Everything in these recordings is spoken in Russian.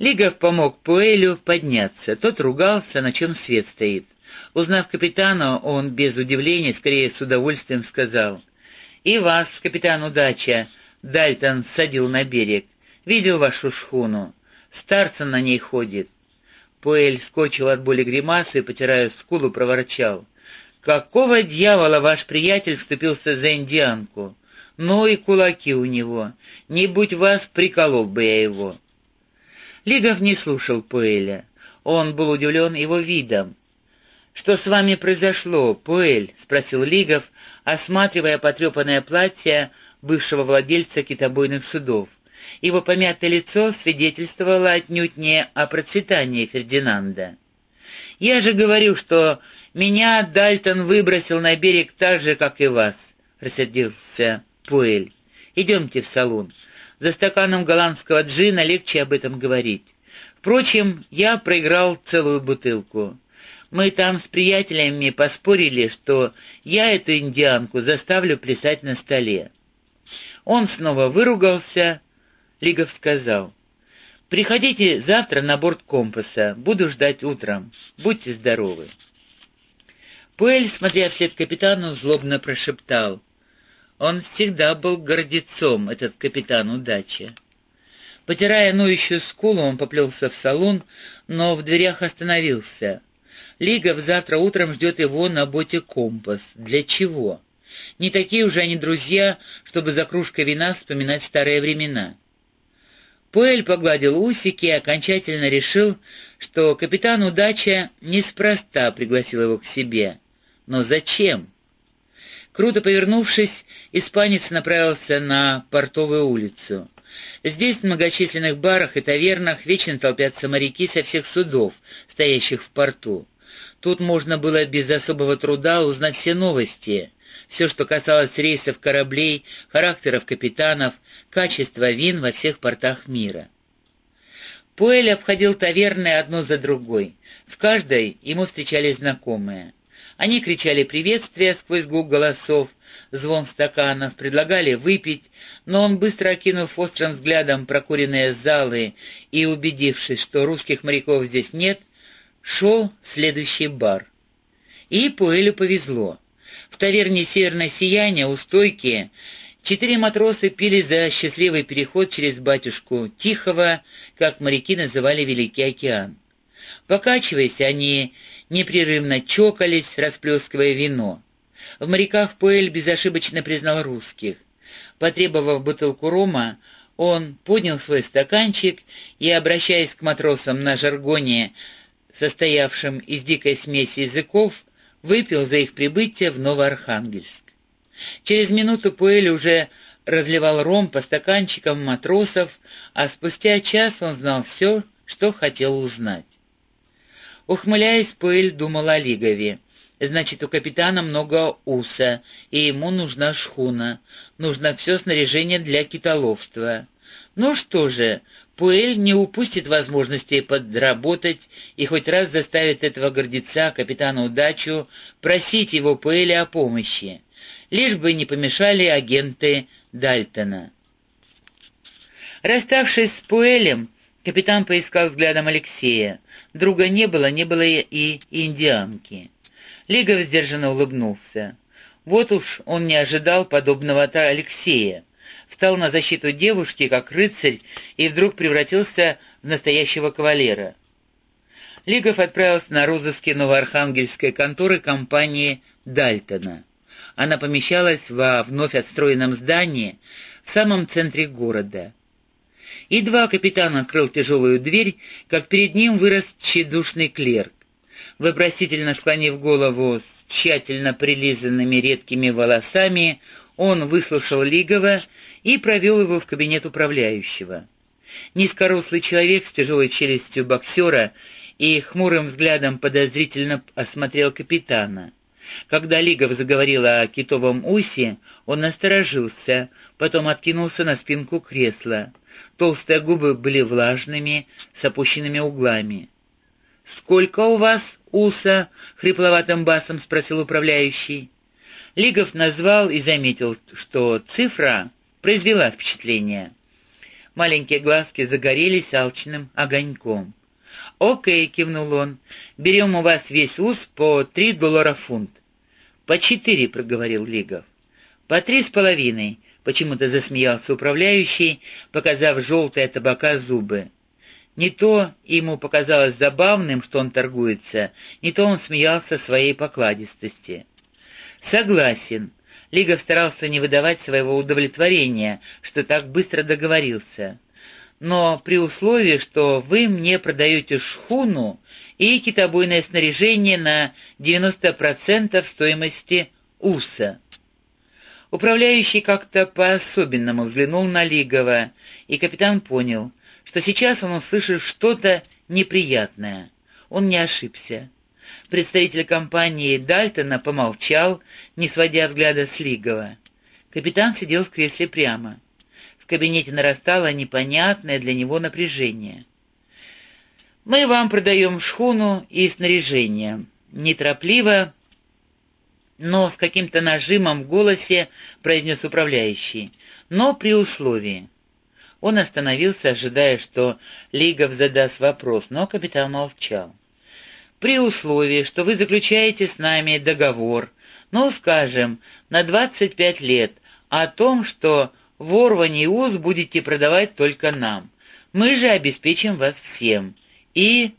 Лигов помог Пуэлю подняться, тот ругался, на чем свет стоит. Узнав капитана, он без удивления, скорее с удовольствием сказал. «И вас, капитан Удача, Дальтон садил на берег. Видел вашу шхуну. Старцем на ней ходит». Пуэль скочил от боли гримасы и, потирая скулу, проворчал. «Какого дьявола ваш приятель вступился за индианку? Ну и кулаки у него. Не будь вас, приколол бы я его». Лигов не слушал Пуэля. Он был удивлен его видом. «Что с вами произошло, Пуэль?» — спросил Лигов, осматривая потрепанное платье бывшего владельца китобойных судов. Его помятое лицо свидетельствовало отнюдь не о процветании Фердинанда. «Я же говорю, что меня Дальтон выбросил на берег так же, как и вас», — рассердился Пуэль. «Идемте в салон. За стаканом голландского джина легче об этом говорить. Впрочем, я проиграл целую бутылку. Мы там с приятелями поспорили, что я эту индианку заставлю плясать на столе. Он снова выругался. Лигов сказал, «Приходите завтра на борт компаса, буду ждать утром. Будьте здоровы». Пуэль, смотря вслед капитану, злобно прошептал, он всегда был гордецом, этот капитан удачи. Потирая ноющую скулу, он поплелся в салон, но в дверях остановился. Лигов завтра утром ждет его на боте «Компас». Для чего? Не такие уже они друзья, чтобы за кружкой вина вспоминать старые времена. Пуэль погладил усики и окончательно решил, что капитан Удача неспроста пригласил его к себе. Но зачем? Круто повернувшись, испанец направился на Портовую улицу. Здесь, в многочисленных барах и тавернах, вечно толпятся моряки со всех судов, стоящих в порту. Тут можно было без особого труда узнать все новости, все, что касалось рейсов кораблей, характеров капитанов, качества вин во всех портах мира. Пуэль обходил таверны одну за другой. В каждой ему встречались знакомые. Они кричали приветствия сквозь гул голосов, звон стаканов, предлагали выпить, но он, быстро окинув острым взглядом прокуренные залы и убедившись, что русских моряков здесь нет, шел в следующий бар. И Пуэлю повезло. В таверне «Северное сияние» у стойки четыре матроса пили за счастливый переход через батюшку Тихого, как моряки называли Великий океан. Покачиваясь, они непрерывно чокались, расплескивая вино. В моряках Пуэль безошибочно признал русских. Потребовав бутылку рома, он поднял свой стаканчик и, обращаясь к матросам на жаргоне, состоявшем из дикой смеси языков, выпил за их прибытие в Новоархангельск. Через минуту Пуэль уже разливал ром по стаканчикам матросов, а спустя час он знал все, что хотел узнать. Ухмыляясь, Пуэль думал о Лигове. Значит, у капитана много уса, и ему нужна шхуна. Нужно все снаряжение для китоловства. Ну что же, Пуэль не упустит возможности подработать и хоть раз заставит этого гордеца, капитана удачу, просить его Пуэля о помощи. Лишь бы не помешали агенты Дальтона. Расставшись с Пуэлем, капитан поискал взглядом Алексея. Друга не было, не было и индианки. Лигов сдержанно улыбнулся. Вот уж он не ожидал подобного-то Алексея. Встал на защиту девушки, как рыцарь, и вдруг превратился в настоящего кавалера. Лигов отправился на розыски новоархангельской конторы компании «Дальтона». Она помещалась во вновь отстроенном здании в самом центре города. Едва капитан открыл тяжелую дверь, как перед ним вырос тщедушный клерк. Вопросительно склонив голову с тщательно прилизанными редкими волосами, он выслушал Лигова и провел его в кабинет управляющего. Низкорослый человек с тяжелой челюстью боксера и хмурым взглядом подозрительно осмотрел капитана. Когда Лигов заговорил о китовом усе, он насторожился, потом откинулся на спинку кресла. Толстые губы были влажными, с опущенными углами. «Сколько у вас уса?» — хрипловатым басом спросил управляющий. Лигов назвал и заметил, что цифра произвела впечатление. Маленькие глазки загорелись алчным огоньком. «Окей», — кивнул он, — «берем у вас весь ус по три доллара фунт». «По четыре», — проговорил Лигов. «По три с половиной», — почему-то засмеялся управляющий, показав желтые табака зубы. Не то ему показалось забавным, что он торгуется, не то он смеялся своей покладистости. «Согласен». Лигов старался не выдавать своего удовлетворения, что так быстро договорился. «Но при условии, что вы мне продаете шхуну и китобойное снаряжение на 90% стоимости УСа». Управляющий как-то по-особенному взглянул на Лигова, и капитан понял, что сейчас он услышит что-то неприятное. Он не ошибся. Представитель компании Дальтона помолчал, не сводя взгляда с Лигова. Капитан сидел в кресле прямо. В кабинете нарастало непонятное для него напряжение. «Мы вам продаем шхуну и снаряжение», — неторопливо, но с каким-то нажимом в голосе произнес управляющий. «Но при условии». Он остановился, ожидая, что Лигов задаст вопрос, но капитан молчал при условии, что вы заключаете с нами договор, ну, скажем, на 25 лет, о том, что ворвание уз будете продавать только нам. Мы же обеспечим вас всем. И...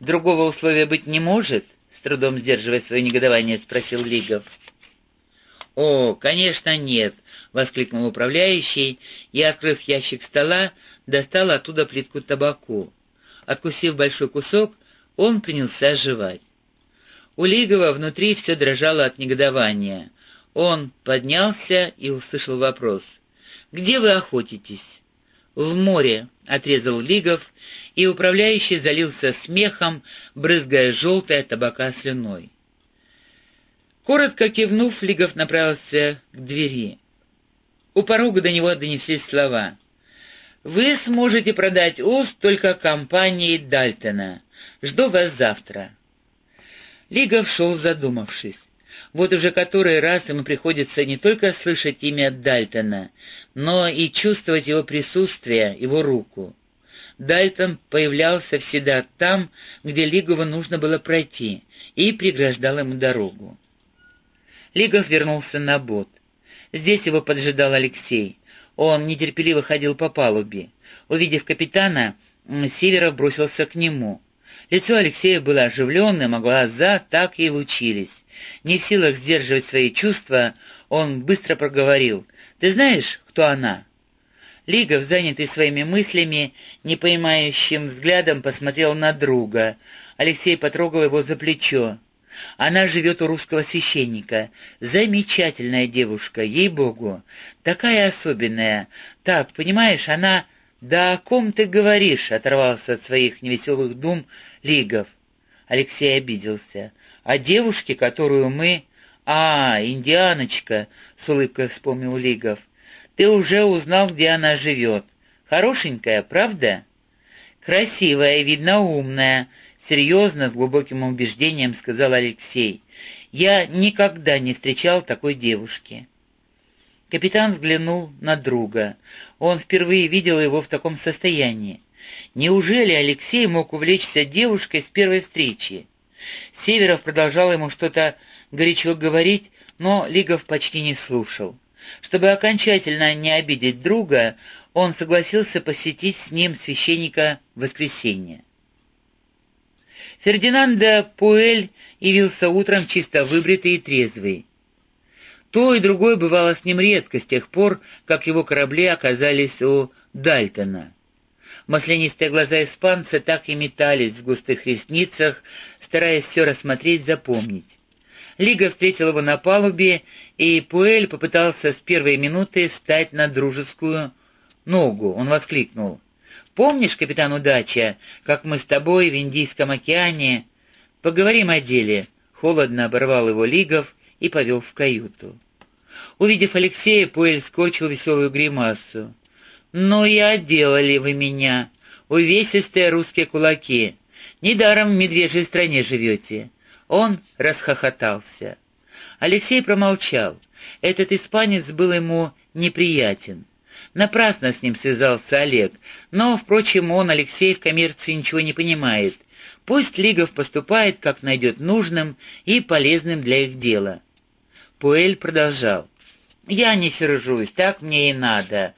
Другого условия быть не может? Трудом сдерживая свое негодование, спросил Лигов. «О, конечно, нет!» — воскликнул управляющий и, открыв ящик стола, достал оттуда плитку табаку. Откусив большой кусок, он принялся жевать. У Лигова внутри все дрожало от негодования. Он поднялся и услышал вопрос. «Где вы охотитесь?» «В море», — отрезал Лигов, и управляющий залился смехом, брызгая желтое табака слюной. Коротко кивнув, Лигов направился к двери. У порога до него донеслись слова. «Вы сможете продать уст только компании Дальтона. Жду вас завтра». Лигов шел задумавшись. Вот уже который раз ему приходится не только слышать имя Дальтона, но и чувствовать его присутствие, его руку. Дальтон появлялся всегда там, где Лигову нужно было пройти, и преграждал ему дорогу. Лигов вернулся на бот. Здесь его поджидал Алексей. Он нетерпеливо ходил по палубе. Увидев капитана, Северов бросился к нему. Лицо Алексея было оживленным, а глаза так и лучились. Не в силах сдерживать свои чувства, он быстро проговорил. «Ты знаешь, кто она?» Лигов, занятый своими мыслями, непонимающим взглядом посмотрел на друга. Алексей потрогал его за плечо. «Она живет у русского священника. Замечательная девушка, ей-богу. Такая особенная. Так, понимаешь, она «Да о ком ты говоришь?» — оторвался от своих невеселых дум Лигов. Алексей обиделся. «О девушке, которую мы...» «А, индианочка!» — с улыбкой вспомнил Лигов. «Ты уже узнал, где она живет. Хорошенькая, правда?» «Красивая, видно, умная», — серьезно, с глубоким убеждением сказал Алексей. «Я никогда не встречал такой девушки». Капитан взглянул на друга. Он впервые видел его в таком состоянии. Неужели Алексей мог увлечься девушкой с первой встречи? Северов продолжал ему что-то горячо говорить, но Лигов почти не слушал. Чтобы окончательно не обидеть друга, он согласился посетить с ним священника в воскресенье. Фердинанда Пуэль явился утром чисто выбритый и трезвый. То и другое бывало с ним редко с тех пор, как его корабли оказались у Дальтона. Маслянистые глаза испанца так и метались в густых ресницах, стараясь все рассмотреть, запомнить. Лига встретил его на палубе, и Пуэль попытался с первой минуты стать на дружескую ногу. Он воскликнул. «Помнишь, капитан Удача, как мы с тобой в Индийском океане...» «Поговорим о деле», — холодно оборвал его Лигов и повел в каюту. Увидев Алексея, Пуэль скорчил веселую гримасу. «Ну и отделали вы меня, увесистые русские кулаки. Недаром в медвежьей стране живете». Он расхохотался. Алексей промолчал. Этот испанец был ему неприятен. Напрасно с ним связался Олег, но, впрочем, он, Алексей, в коммерции ничего не понимает. Пусть Лигов поступает, как найдет нужным и полезным для их дела. Пуэль продолжал. «Я не сержусь, так мне и надо.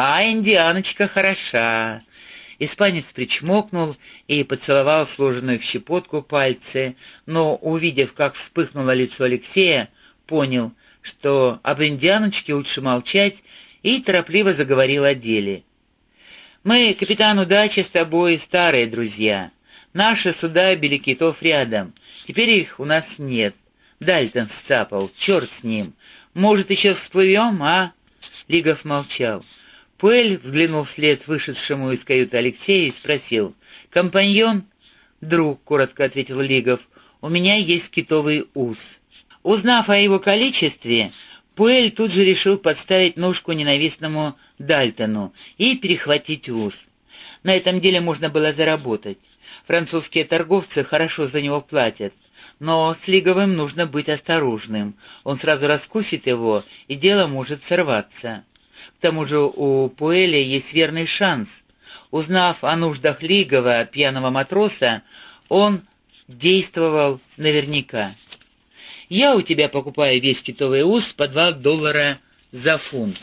А индианочка хороша». Испанец причмокнул и поцеловал сложенную в щепотку пальцы, но, увидев, как вспыхнуло лицо Алексея, понял, что об индианочке лучше молчать, и торопливо заговорил о деле. «Мы, капитан Удачи, с тобой старые друзья. Наши суда били китов рядом. Теперь их у нас нет. Дальтон сцапал, черт с ним. Может, еще всплывем, а?» Лигов молчал. Пуэль взглянул вслед вышедшему из каюты Алексея и спросил. «Компаньон?» «Друг», — коротко ответил Лигов. «У меня есть китовый ус». Узнав о его количестве, Пуэль тут же решил подставить ножку ненавистному Дальтону и перехватить ус. На этом деле можно было заработать. Французские торговцы хорошо за него платят. Но с Лиговым нужно быть осторожным. Он сразу раскусит его, и дело может сорваться. К тому же у Пуэля есть верный шанс. Узнав о нуждах Лигова пьяного матроса, он действовал наверняка. «Я у тебя покупаю весь китовый ус по два доллара за фунт.